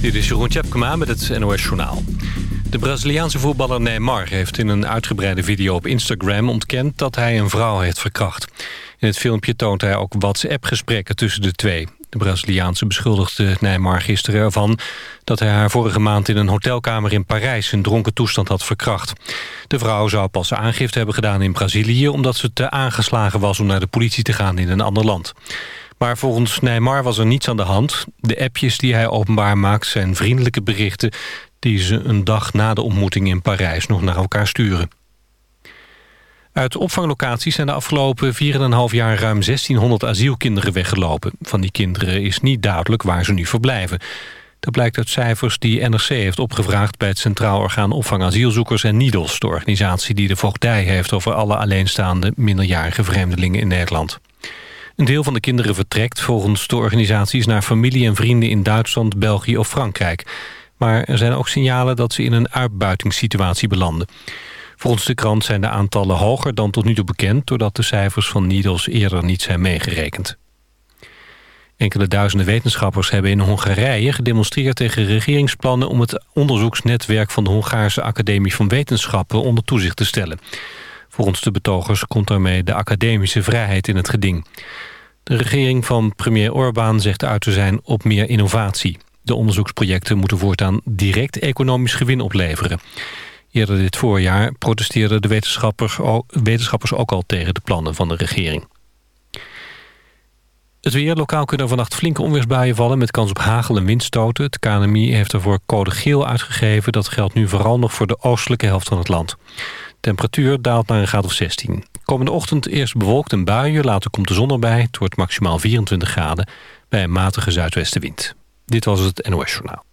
Dit is Jeroen Tjepkema met het NOS Journaal. De Braziliaanse voetballer Neymar heeft in een uitgebreide video op Instagram ontkend dat hij een vrouw heeft verkracht. In het filmpje toont hij ook WhatsApp-gesprekken tussen de twee. De Braziliaanse beschuldigde Neymar gisteren ervan dat hij haar vorige maand in een hotelkamer in Parijs in dronken toestand had verkracht. De vrouw zou pas aangifte hebben gedaan in Brazilië omdat ze te aangeslagen was om naar de politie te gaan in een ander land. Maar volgens Neymar was er niets aan de hand. De appjes die hij openbaar maakt zijn vriendelijke berichten... die ze een dag na de ontmoeting in Parijs nog naar elkaar sturen. Uit opvanglocaties zijn de afgelopen 4,5 jaar ruim 1600 asielkinderen weggelopen. Van die kinderen is niet duidelijk waar ze nu verblijven. Dat blijkt uit cijfers die NRC heeft opgevraagd... bij het Centraal Orgaan Opvang Asielzoekers en NIDOS... de organisatie die de voogdij heeft over alle alleenstaande minderjarige vreemdelingen in Nederland. Een deel van de kinderen vertrekt volgens de organisaties naar familie en vrienden in Duitsland, België of Frankrijk. Maar er zijn ook signalen dat ze in een uitbuitingssituatie belanden. Volgens de krant zijn de aantallen hoger dan tot nu toe bekend... doordat de cijfers van NIDOS eerder niet zijn meegerekend. Enkele duizenden wetenschappers hebben in Hongarije gedemonstreerd tegen regeringsplannen om het onderzoeksnetwerk van de Hongaarse Academie van Wetenschappen onder toezicht te stellen. Volgens de betogers komt daarmee de academische vrijheid in het geding. De regering van premier Orbán zegt uit te zijn op meer innovatie. De onderzoeksprojecten moeten voortaan direct economisch gewin opleveren. Eerder dit voorjaar protesteerden de wetenschappers ook al tegen de plannen van de regering. Het weer. Lokaal kunnen vannacht flinke onweersbuien vallen... met kans op hagel en windstoten. Het KNMI heeft ervoor code geel uitgegeven. Dat geldt nu vooral nog voor de oostelijke helft van het land. Temperatuur daalt naar een graad of 16. Komende ochtend eerst bewolkt en buien, later komt de zon erbij. Het wordt maximaal 24 graden bij een matige zuidwestenwind. Dit was het NOS Journaal.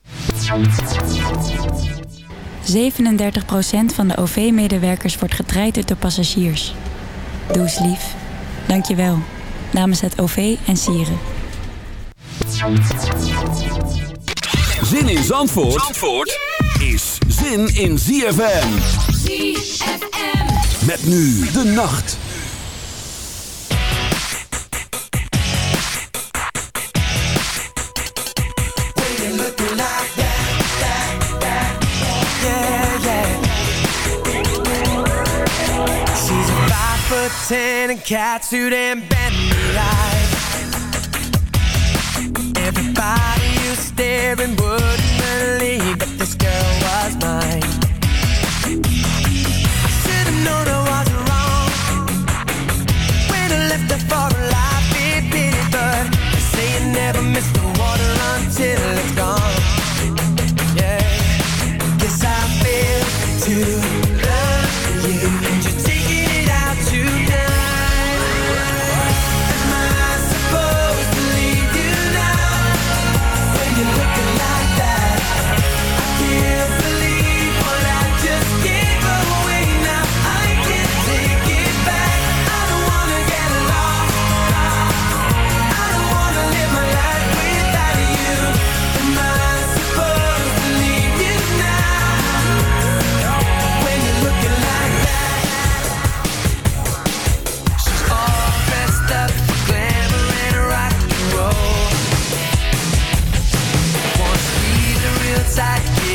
37% van de OV-medewerkers wordt getraind door passagiers. Doe eens lief. Dank je wel. Namens het OV en Sieren. Zin in Zandvoort, Zandvoort is zin in ZFM. ZFM. Met nu de nacht. Ten and catsuit and bendy eyes. Everybody who's staring wouldn't believe that this girl was mine. Never miss the water until it's gone inside you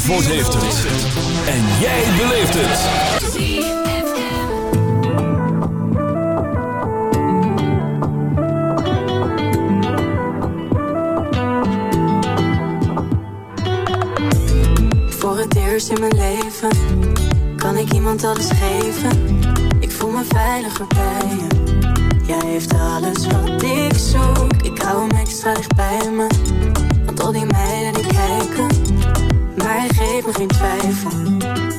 Zandvoort heeft het. En jij beleeft het. Voor het eerst in mijn leven kan ik iemand alles geven. Ik voel me veiliger bij je. Jij heeft alles wat ik zoek. Ik hou hem extra dicht bij me. nog in twijfel.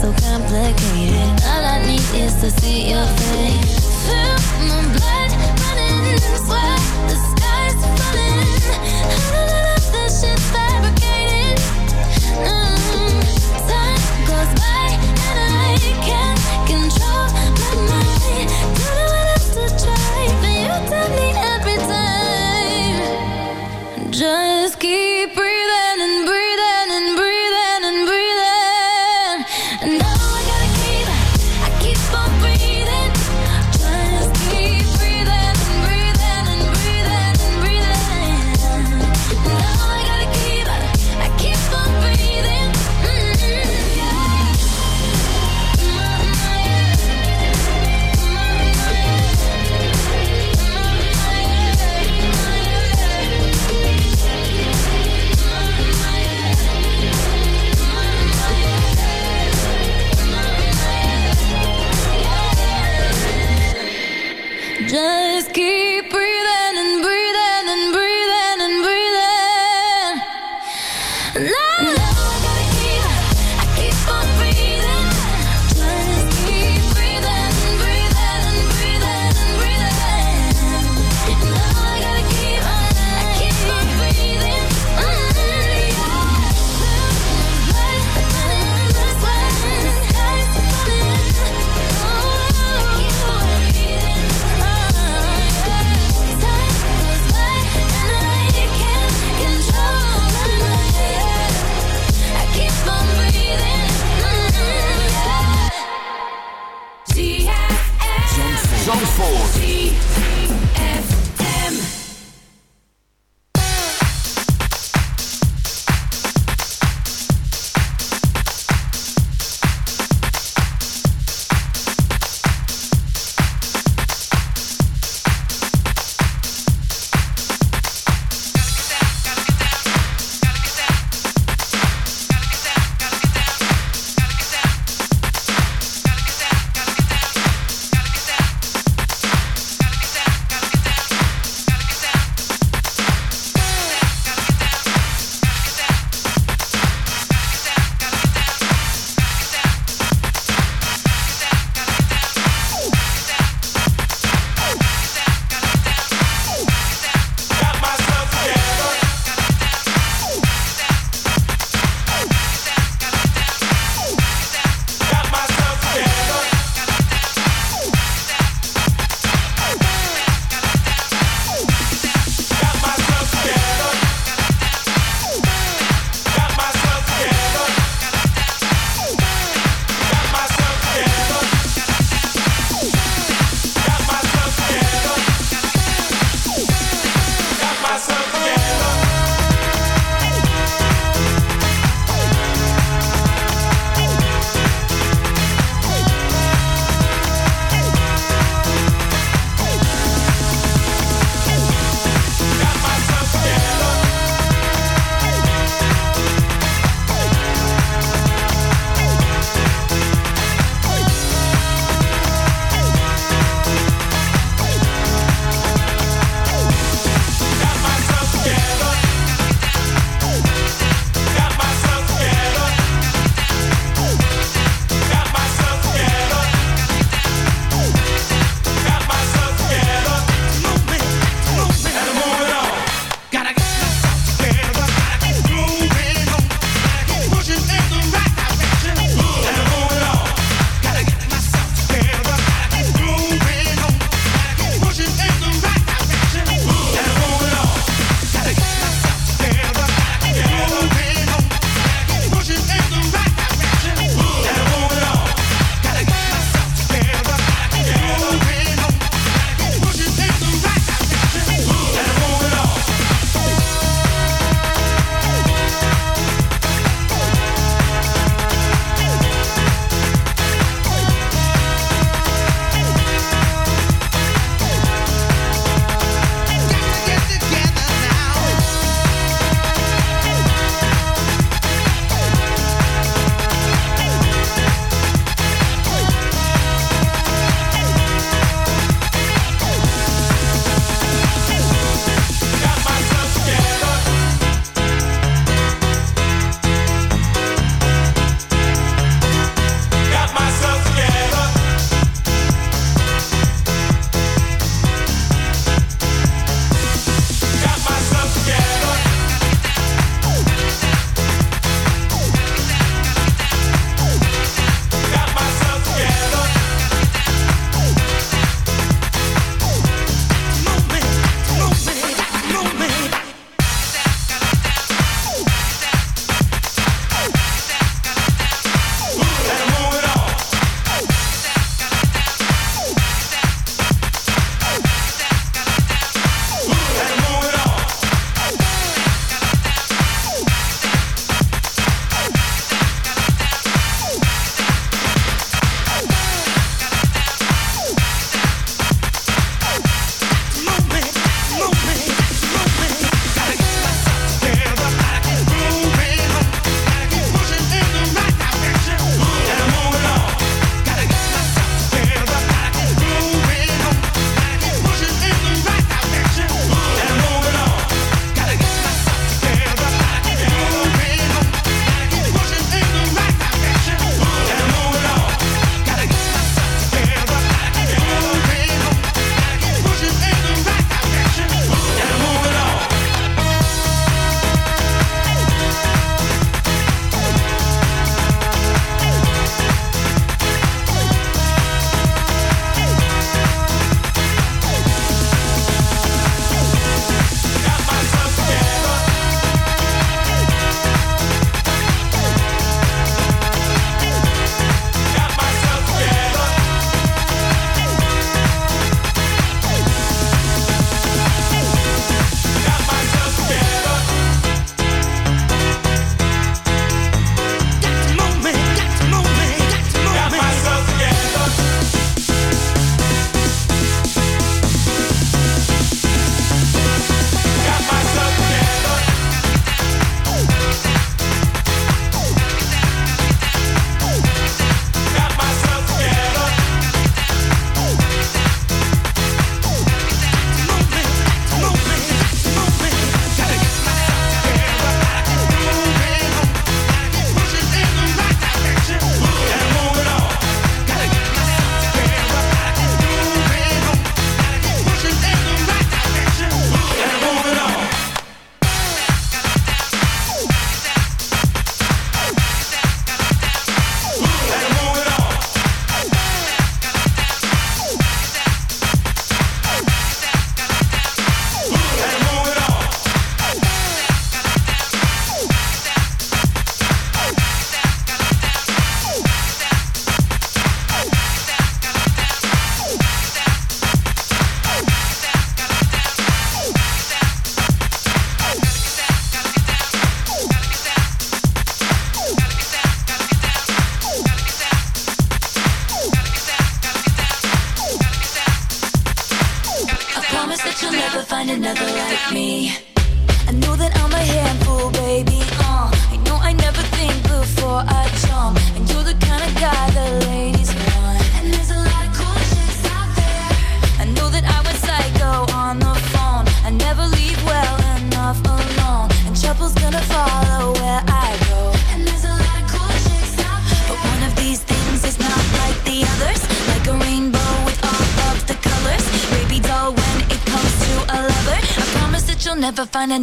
so complicated. All I need is to see your face. Feel my blood running and sweat. Zandvoort.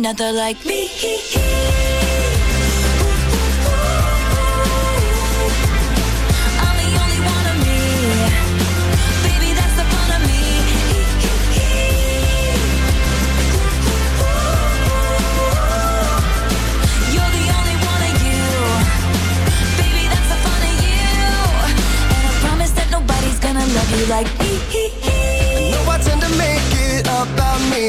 Another like me.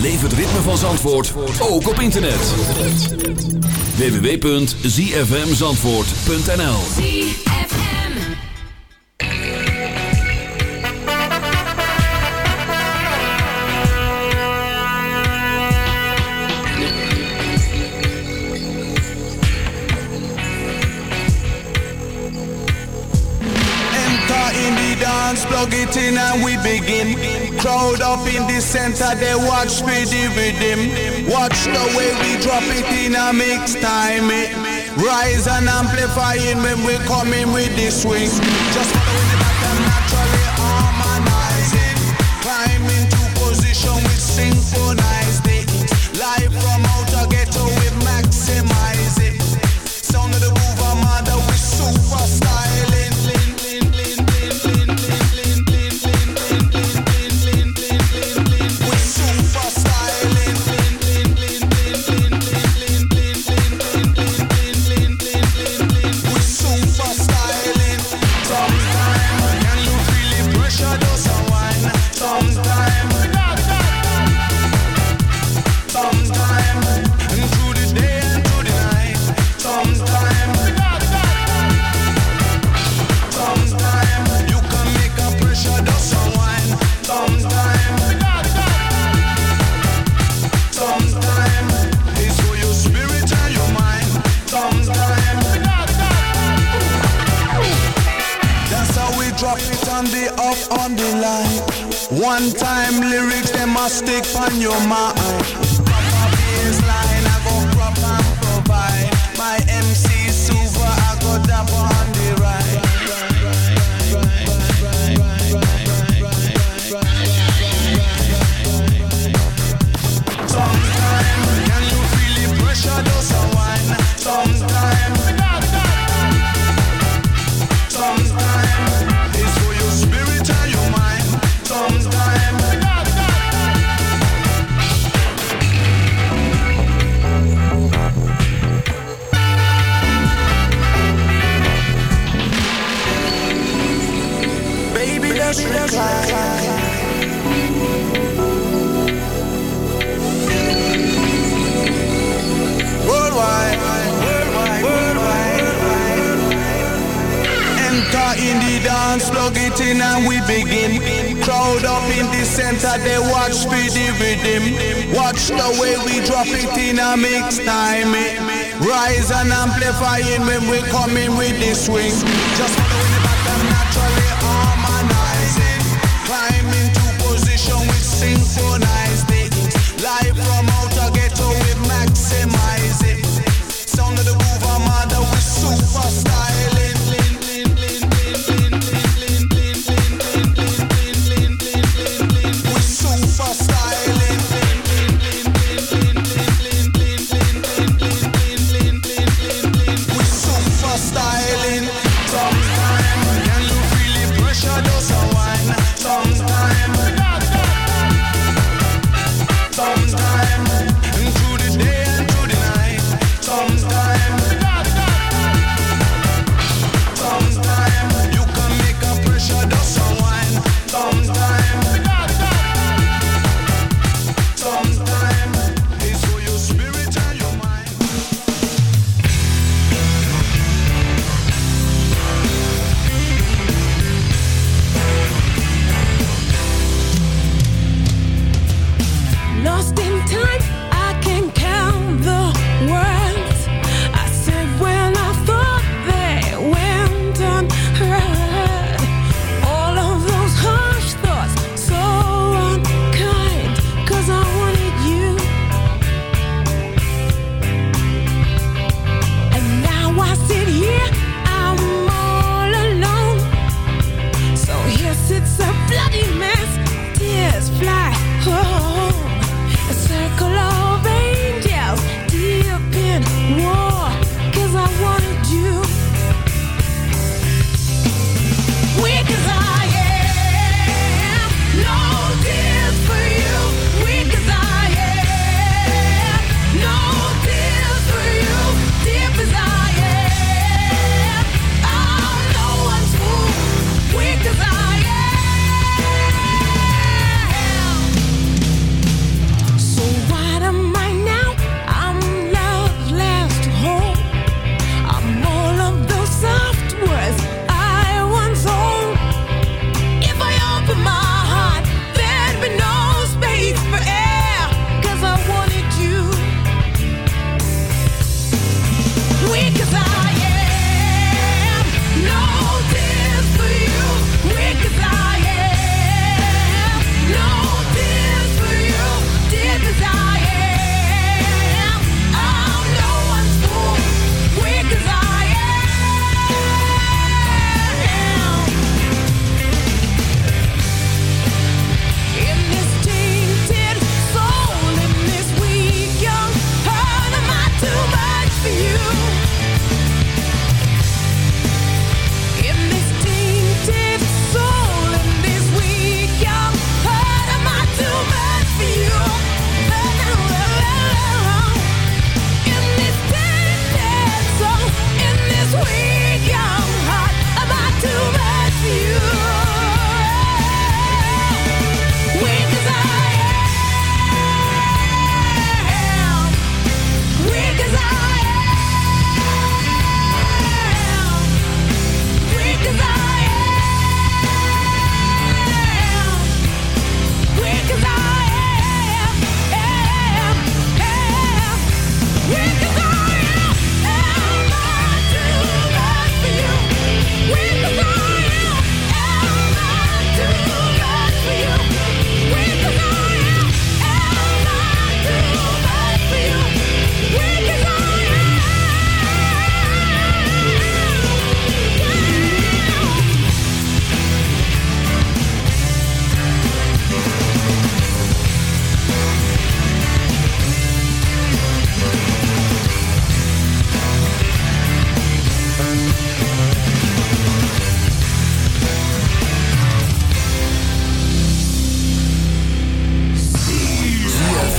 Beleef het ritme van Zandvoort ook op internet. www.zfmzandvoort.nl Enter in the dance, plug it in and we begin. Crowd up in the center, they watch me rhythm. Watch the way we drop it in a mix time. It rise and amplifying when we come in with the swing. Just following the pattern, naturally harmonizing. Climb into position, we synchronize it. Live from drop it on the up on the line. One time lyrics, they must stick on your mind. Plug it in and we begin. Crowd up in the center, they watch for the rhythm. Watch the way we drop it in a mix time. Rise and amplify it when we coming with the swing. Just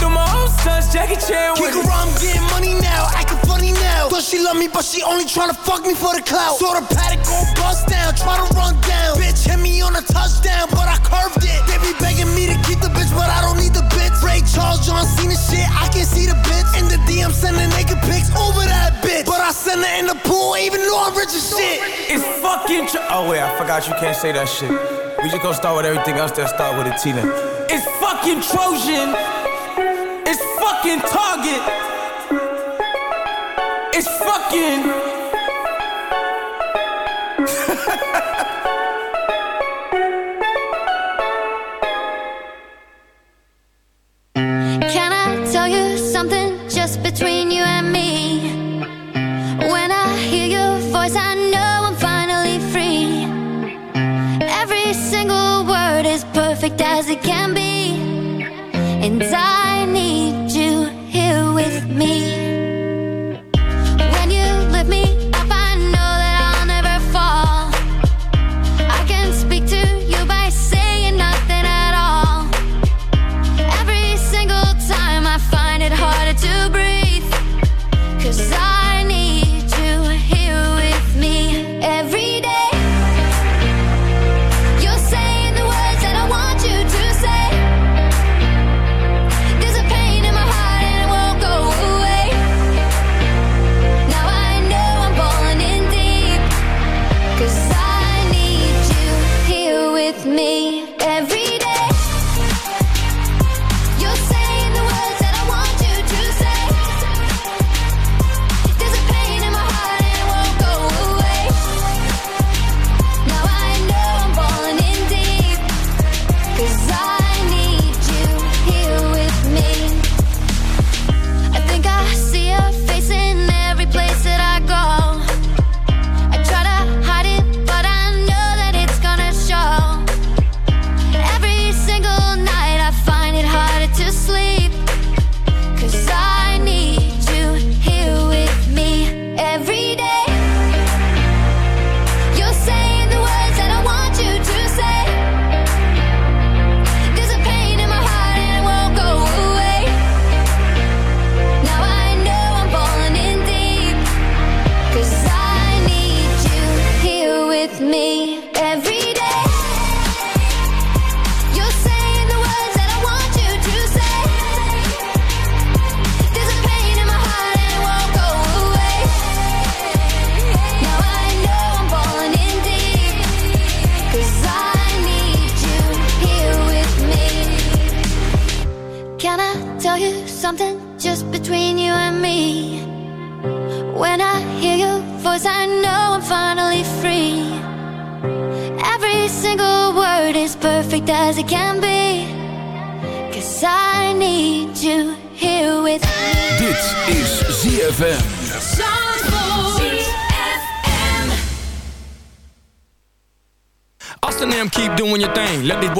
Do my own Jackie Chan with Kick around, I'm getting money now, acting funny now. Thought she love me, but she only tryna fuck me for the clout. Saw the paddock go bust down, try to run down. Bitch hit me on a touchdown, but I curved it. They be begging me to keep the bitch, but I don't need the bitch. Ray Charles, John Cena shit, I can see the bitch. In the DM, sending naked pics over that bitch. But I send her in the pool, even though I'm rich as shit. It's fucking tr- Oh wait, I forgot you can't say that shit. We just gonna start with everything else that start with a T then. It's fucking Trojan. Fucking Target. It's fucking. Can I tell you something just between you and me? When I hear your voice, I know I'm finally free. Every single word is perfect as it can be. And I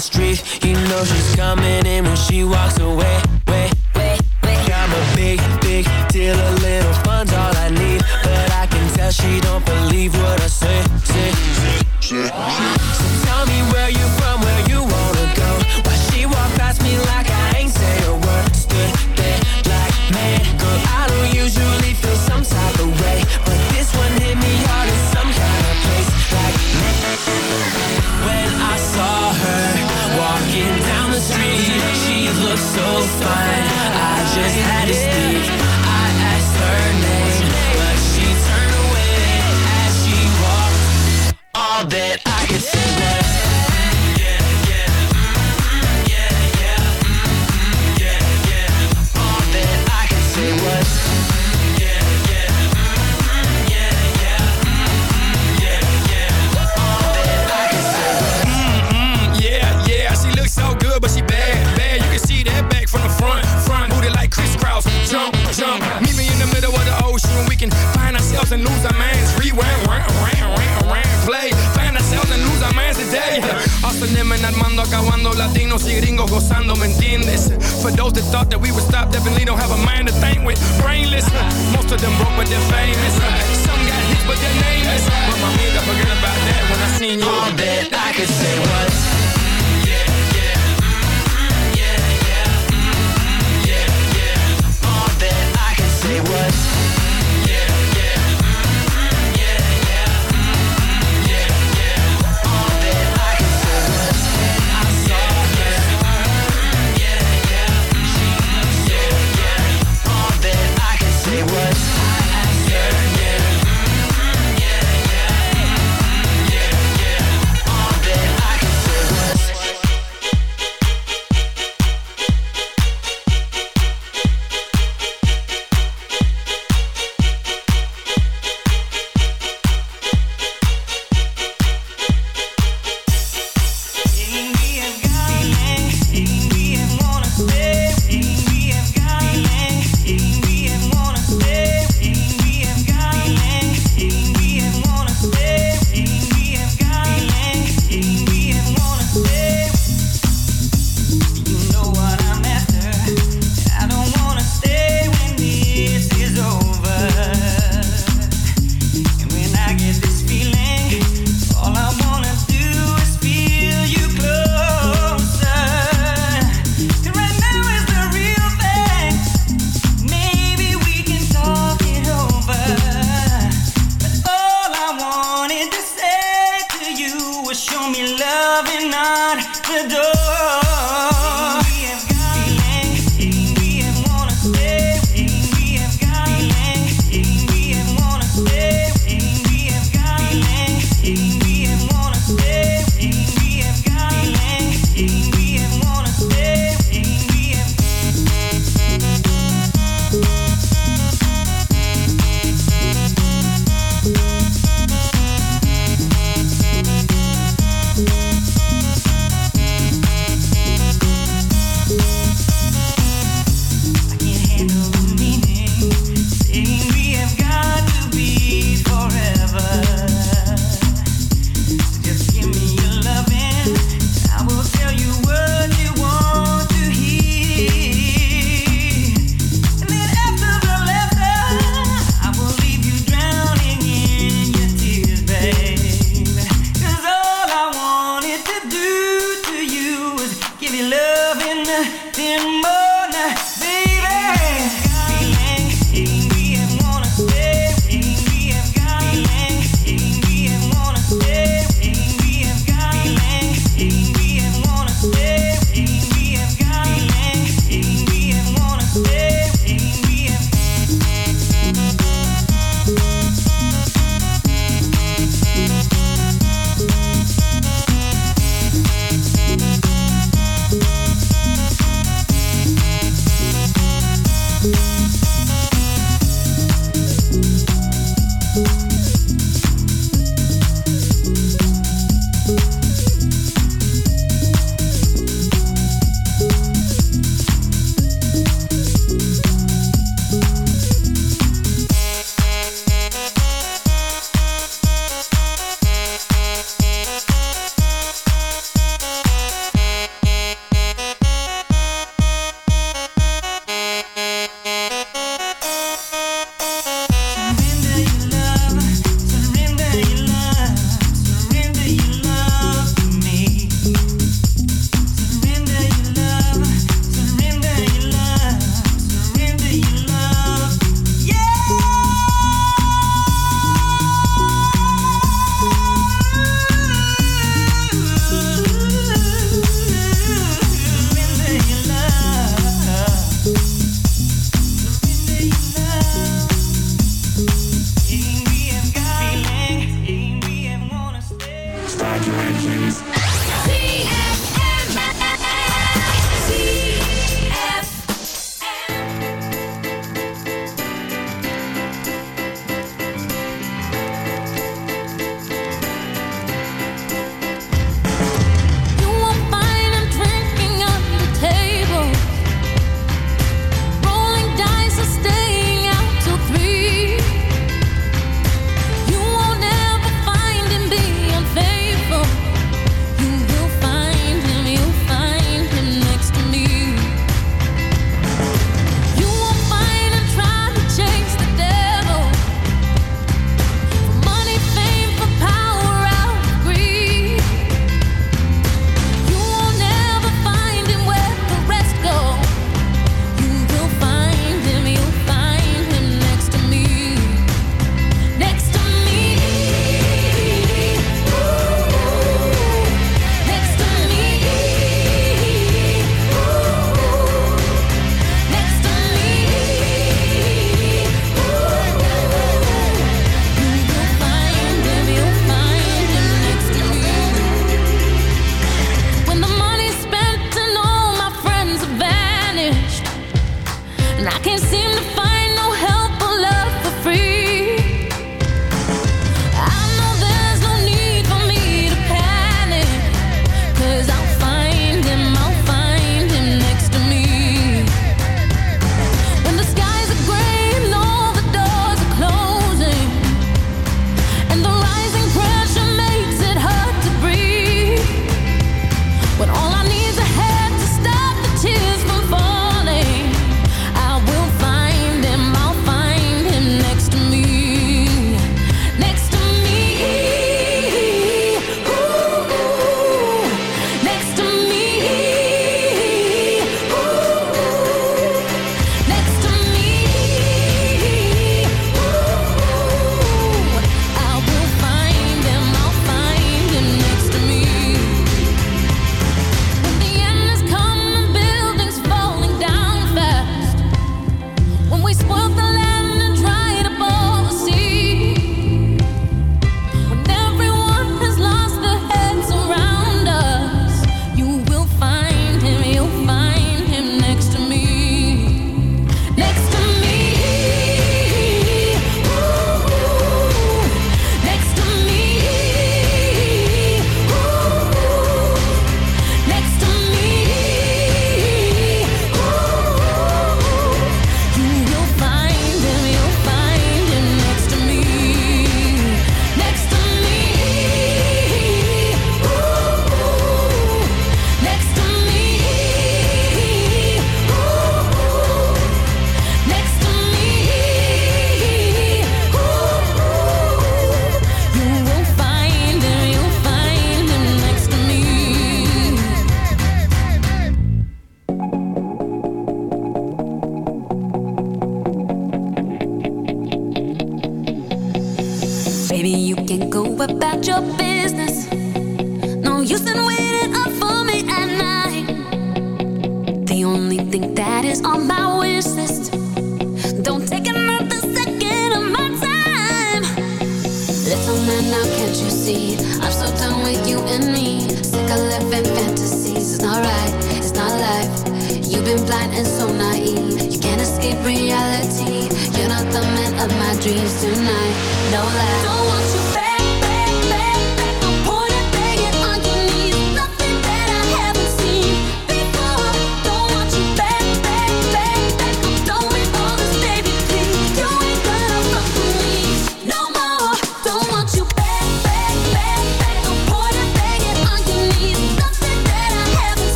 street. You know she's coming in when she walks away.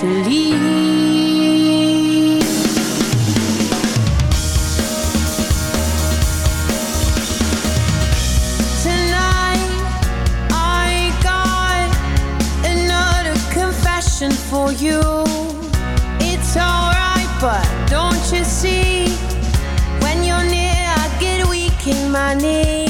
to leave. Tonight I got another confession for you. It's alright, but don't you see? When you're near, I get weak in my knees.